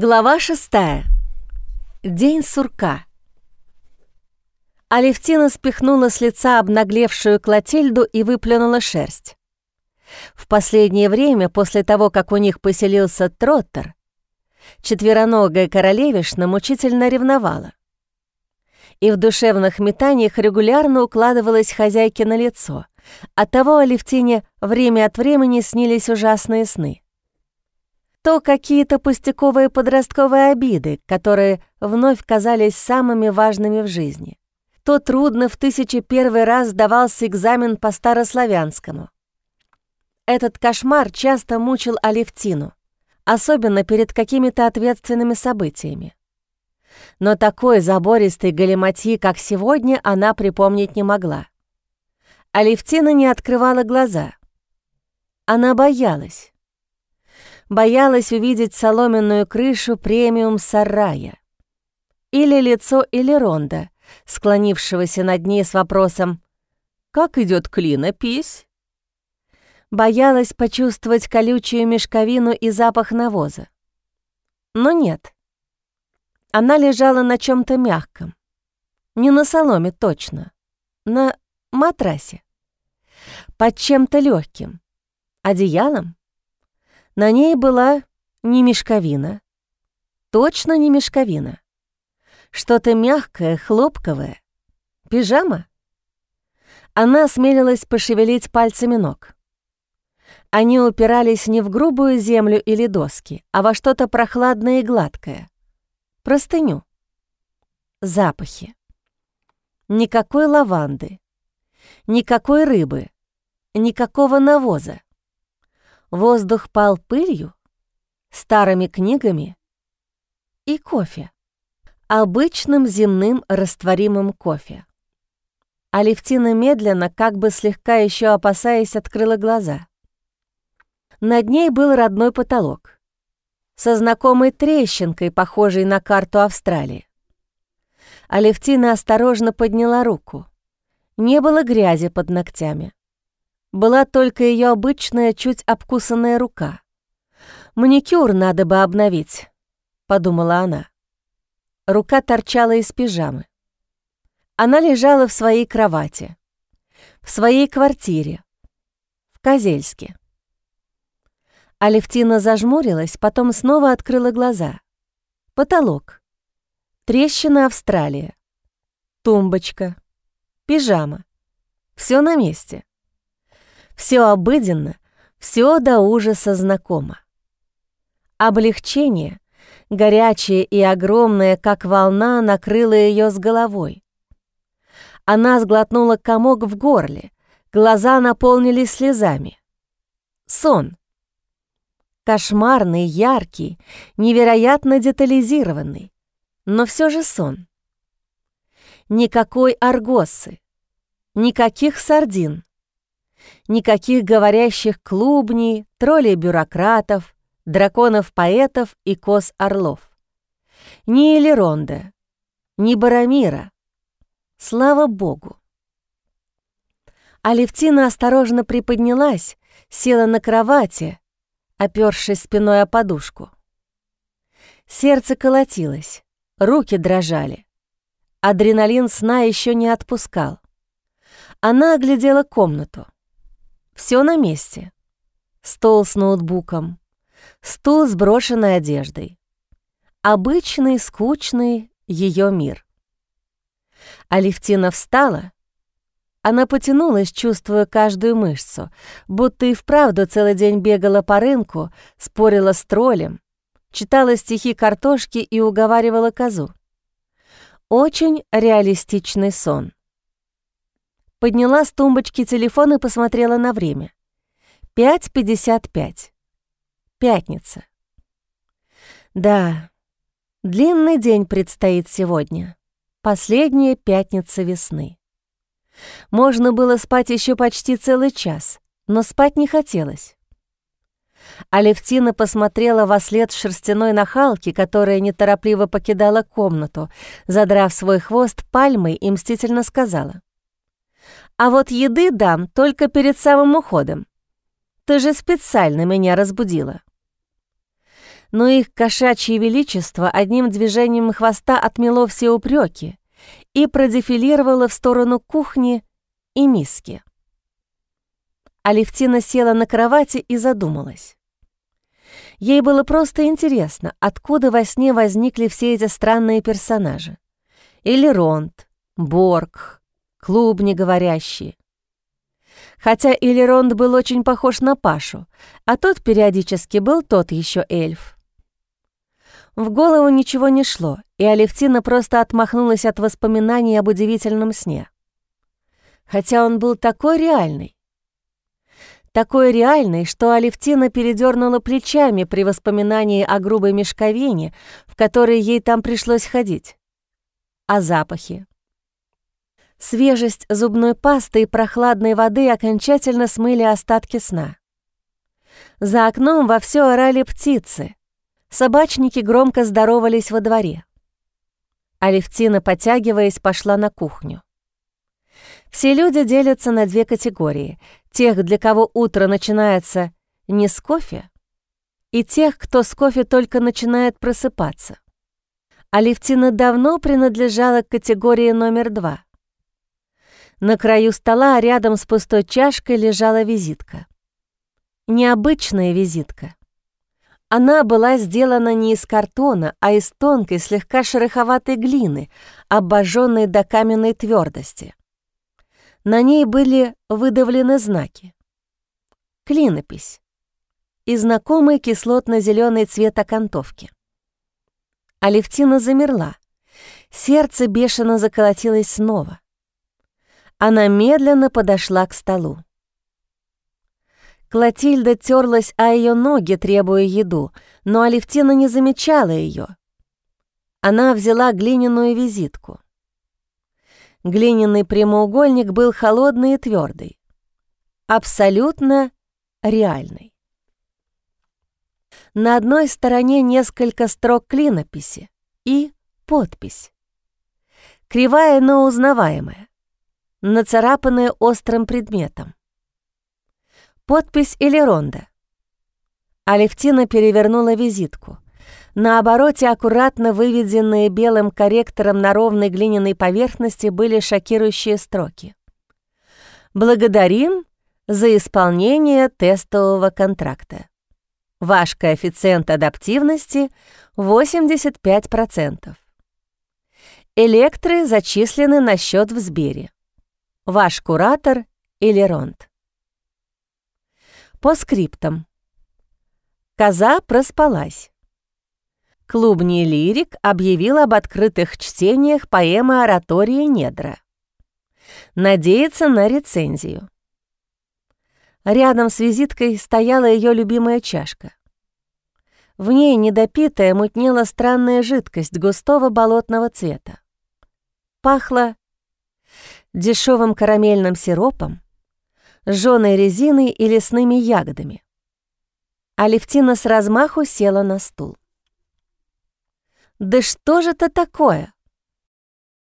Глава шестая. День сурка. Алевтина спихнула с лица обнаглевшую Клотильду и выплюнула шерсть. В последнее время, после того, как у них поселился Троттер, четвероногая королевишна мучительно ревновала. И в душевных метаниях регулярно укладывалась хозяйке на лицо. Оттого Алевтине время от времени снились ужасные сны то какие-то пустяковые подростковые обиды, которые вновь казались самыми важными в жизни. То трудно в тысячи первый раз сдавался экзамен по старославянскому. Этот кошмар часто мучил Алевтину, особенно перед какими-то ответственными событиями. Но такой забористой галиматьи, как сегодня, она припомнить не могла. Алевтина не открывала глаза. Она боялась боялась увидеть соломенную крышу премиум-сарая. Или лицо Элеронда, склонившегося над ней с вопросом «Как идет клинопись?» Боялась почувствовать колючую мешковину и запах навоза. Но нет. Она лежала на чем то мягком. Не на соломе точно. На матрасе. Под чем-то легким. Одеялом? На ней была не мешковина. Точно не мешковина. Что-то мягкое, хлопковое. Пижама? Она осмелилась пошевелить пальцами ног. Они упирались не в грубую землю или доски, а во что-то прохладное и гладкое. Простыню. Запахи. Никакой лаванды. Никакой рыбы. Никакого навоза. Воздух пал пылью, старыми книгами и кофе. Обычным земным растворимым кофе. Алевтина медленно, как бы слегка еще опасаясь, открыла глаза. Над ней был родной потолок, со знакомой трещинкой, похожей на карту Австралии. Алевтина осторожно подняла руку. Не было грязи под ногтями была только ее обычная, чуть обкусанная рука. «Маникюр надо бы обновить», — подумала она. Рука торчала из пижамы. Она лежала в своей кровати, в своей квартире, в Козельске. Алевтина зажмурилась, потом снова открыла глаза. Потолок. Трещина Австралия. Тумбочка. Пижама. Все на месте. Все обыденно, все до ужаса знакомо. Облегчение, горячее и огромное, как волна, накрыло ее с головой. Она сглотнула комок в горле, глаза наполнились слезами. Сон. Кошмарный, яркий, невероятно детализированный, но все же сон. Никакой аргосы, никаких сардин, Никаких говорящих клубней, троллей-бюрократов, драконов-поэтов и коз-орлов. Ни Элеронда, ни Барамира. Слава богу. Алевтина осторожно приподнялась, села на кровати, опёршись спиной о подушку. Сердце колотилось, руки дрожали. Адреналин сна еще не отпускал. Она оглядела комнату. Все на месте. Стол с ноутбуком, стул с брошенной одеждой. Обычный, скучный ее мир. Алевтина встала. Она потянулась, чувствуя каждую мышцу, будто и вправду целый день бегала по рынку, спорила с троллем, читала стихи картошки и уговаривала козу. Очень реалистичный сон. Подняла с тумбочки телефон и посмотрела на время. 5.55. Пятница. Да, длинный день предстоит сегодня. Последняя пятница весны. Можно было спать еще почти целый час, но спать не хотелось. Алевтина посмотрела во след шерстяной нахалки, которая неторопливо покидала комнату, задрав свой хвост пальмой и мстительно сказала. А вот еды дам только перед самым уходом. Ты же специально меня разбудила». но их кошачье величество одним движением хвоста отмело все упреки и продефилировало в сторону кухни и миски. Алевтина села на кровати и задумалась. Ей было просто интересно, откуда во сне возникли все эти странные персонажи. Элеронт, Борг, клубни говорящие. Хотя Элеронд был очень похож на Пашу, а тот периодически был тот еще эльф. В голову ничего не шло, и Алевтина просто отмахнулась от воспоминаний об удивительном сне. Хотя он был такой реальный. Такой реальный, что Алевтина передернула плечами при воспоминании о грубой мешковине, в которой ей там пришлось ходить. О запахе. Свежесть зубной пасты и прохладной воды окончательно смыли остатки сна. За окном вовсю орали птицы — Собачники громко здоровались во дворе. Алевтина, потягиваясь, пошла на кухню. Все люди делятся на две категории. Тех, для кого утро начинается не с кофе, и тех, кто с кофе только начинает просыпаться. Алевтина давно принадлежала к категории номер два. На краю стола рядом с пустой чашкой лежала визитка. Необычная визитка. Она была сделана не из картона, а из тонкой, слегка шероховатой глины, обожженной до каменной твердости. На ней были выдавлены знаки. Клинопись и знакомый кислотно-зеленый цвет окантовки. Алевтина замерла. Сердце бешено заколотилось снова. Она медленно подошла к столу. Клотильда терлась о ее ноги, требуя еду, но Алевтина не замечала ее. Она взяла глиняную визитку. Глиняный прямоугольник был холодный и твердый, абсолютно реальный. На одной стороне несколько строк клинописи и подпись. Кривая, но узнаваемая, нацарапанная острым предметом. Подпись Элеронда. Алевтина перевернула визитку. На обороте аккуратно выведенные белым корректором на ровной глиняной поверхности были шокирующие строки. «Благодарим за исполнение тестового контракта. Ваш коэффициент адаптивности 85%. Электры зачислены на счет в Сбере. Ваш куратор Элеронт. По скриптам. Коза проспалась. Клубний лирик объявил об открытых чтениях поэмы оратории «Недра». Надеется на рецензию. Рядом с визиткой стояла ее любимая чашка. В ней недопитая мутнела странная жидкость густого болотного цвета. Пахло дешевым карамельным сиропом, жженой резиной и лесными ягодами. Алевтина с размаху села на стул. «Да что же это такое?»